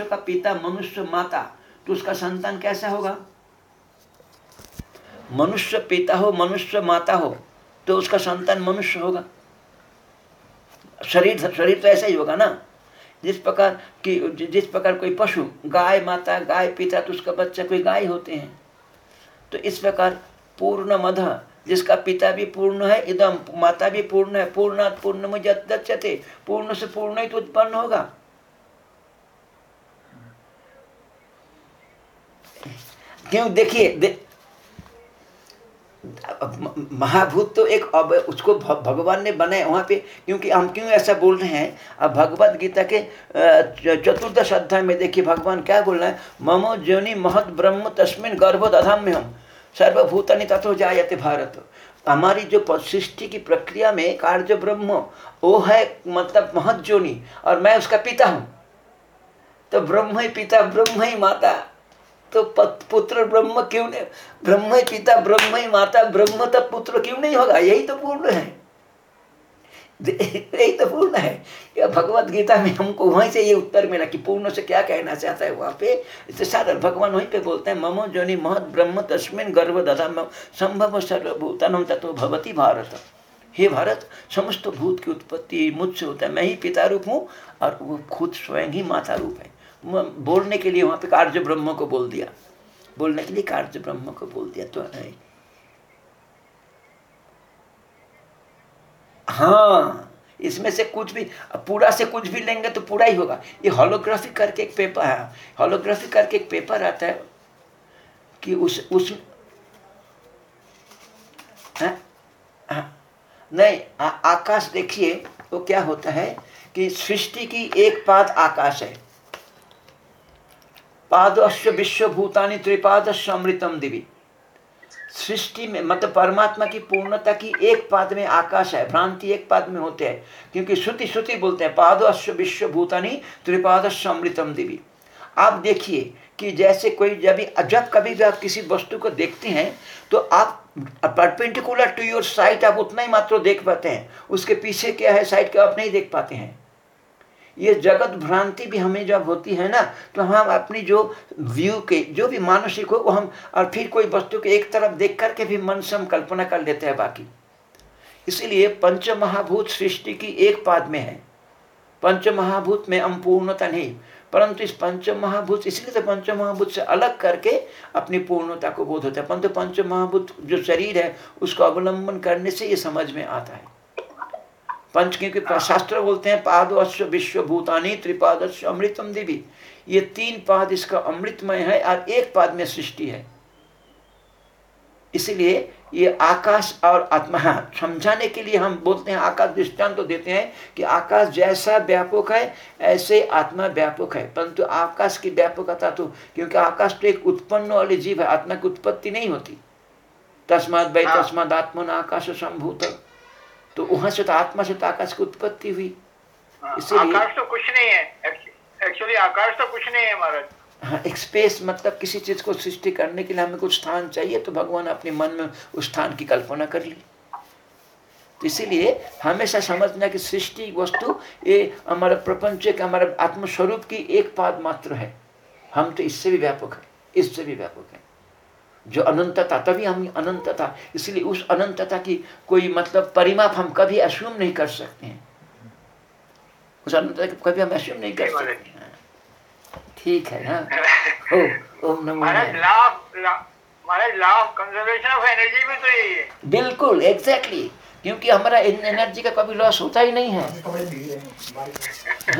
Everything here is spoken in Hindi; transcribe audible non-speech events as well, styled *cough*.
मनुष्य का पिता मनुष्य माता तो उसका संतान कैसा होगा? मनुष्य पिता हो, मनुष्य माता हो तो उसका संतान मनुष्य होगा। शरीर शरीर तो ऐसा ही होगा ना। जिस प्रकार की, जिस प्रकार कोई पशु, गाय माता, गाय पिता तो उसका बच्चा कोई गाय होते हैं। तो इस प्रकार पूर्ण मध, जिसका पिता भी पूर्ण है इदम माता भी पूर्ण है पूर्ण पूर्ण मुझे पूर्ण से पूर्ण ही तो उत्पन्न होगा। क्यों? देखिए दे, महाभूत तो एक अब उसको भगवान ने बनाए वहाँ पे क्योंकि हम क्यों ऐसा बोल रहे हैं? अब भगवत गीता के चतुर्दश अध्याय में देखिए भगवान क्या बोल रहे हैं? ममो ज्योनि महत ब्रह्म तस्मिन गर्भ दधाम्य हम सर्वभूतानि तथो जायते भारत। हमारी जो सृष्टि की प्रक्रिया में कार्य ब्रह्म वो है मतलब महत जोनी और मैं उसका पिता हूँ। तो ब्रह्म ही पिता ब्रह्म ही माता। तो पुत्र ब्रह्म क्यों नहीं? ब्रह्म ही पिता, ब्रह्म ही माता, ब्रह्म तब पुत्र क्यों नहीं होगा? यही तो पूर्ण है। *laughs* यही तो पूर्ण है। भगवत गीता में हमको वहीं से ये उत्तर मिला कि पूर्ण से क्या कहना चाहता है वहाँ पे? तो सारा भगवान वहीं पे बोलते हैं, ममो जोनि महत ब्रह्म तस्मिन गर्भ दधा संभव सर्वभूतनम तत्व भवती भारत। हे भारत, समस्त भूत की उत्पत्ति मुझसे होता है। मैं ही पिता रूप हूँ और वो खुद स्वयं ही माता रूप है। बोलने के लिए वहाँ पे कार्य ब्रह्म को बोल दिया। बोलने के लिए कार्य ब्रह्म को बोल दिया तो है। हाँ इसमें से कुछ भी पूरा से कुछ भी लेंगे तो पूरा ही होगा। ये होलोग्राफी करके एक पेपर है। होलोग्राफी करके एक पेपर आता है कि उस उस है? हाँ, नहीं आ, आकाश देखिए तो क्या होता है कि सृष्टि की एक पाद आकाश है। पादस्य विश्वभूतानी त्रिपादस्य अमृतम दिवी। सृष्टि में मतलब परमात्मा की पूर्णता की एक पाद में आकाश है, भ्रांति एक पाद में होते हैं, क्योंकि श्रुति श्रुति बोलते हैं, पादस्य विश्वभूतानी त्रिपादस्य अमृतम देवी। आप देखिए कि जैसे कोई जब जब कभी भी आप किसी वस्तु को देखते हैं तो आप परपेंडिकुलर टू योर साइट आप उतना ही मात्र देख पाते हैं, उसके पीछे क्या है साइट का आप नहीं देख पाते हैं। ये जगत भ्रांति भी हमें जब होती है ना तो हम अपनी जो व्यू के, जो भी मानसिक हो, वो हम, और फिर कोई वस्तु के एक तरफ़ देख करके भी मन से हम कल्पना कर लेते हैं बाकी। इसीलिए पंच महाभूत सृष्टि की एक पाद में है। पंच महाभूत में हम पूर्णता नहीं, परंतु इस पंच महाभूत इसलिए तो पंच महाभूत से अलग करके अपनी पूर्णता को बोध होता है। परंतु पंच महाभूत जो शरीर है, उसको अवलंबन करने से ये समझ में आता है। पंच क्योंकि शास्त्र बोलते हैं पाद अश्व विश्व भूतानी त्रिपाद अश्व अमृतम देवी। ये तीन पाद इसका अमृतमय है और एक पाद में सृष्टि है। इसीलिए ये आकाश और आत्मा हाँ, समझाने के लिए हम बोलते हैं आकाश दृष्टांत तो देते हैं कि आकाश जैसा व्यापक है ऐसे आत्मा व्यापक है। परंतु आकाश की व्यापकता तो क्योंकि आकाश तो एक उत्पन्न वाली जीव है आत्मा की उत्पत्ति नहीं होती। तस्मात भाई हाँ। तस्मात आत्मा आकाश संभूत तो वहाँ से तो आत्मा से तो आकाश की उत्पत्ति हुई। हाँ, इसीलिए आकाश तो कुछ नहीं है। एक्चुअली आकाश तो कुछ नहीं है महाराज। हाँ एक स्पेस मतलब किसी चीज़ को सृष्टि करने के लिए हमें कुछ स्थान चाहिए तो भगवान अपने मन में उस स्थान की कल्पना कर ली। तो इसीलिए हमेशा समझना कि सृष्टि वस्तु ये हमारा प्रपंच के हमारे आत्मस्वरूप की एक पाद मात्र है। हम तो इससे भी व्यापक है इससे भी व्यापक है। जो अनंतता तभी हम अनंतता इसलिए उस अनंतता की कोई मतलब परिमाप हम कभी अश्यूम नहीं कर सकते हैं। उस अनंतता की कभी हम अश्यूम नहीं कर सकते हैं। ठीक है ना? *laughs* ओम नमो तो बिल्कुल एग्जैक्टली क्योंकि हमारा एनर्जी का कभी लॉस होता ही नहीं है।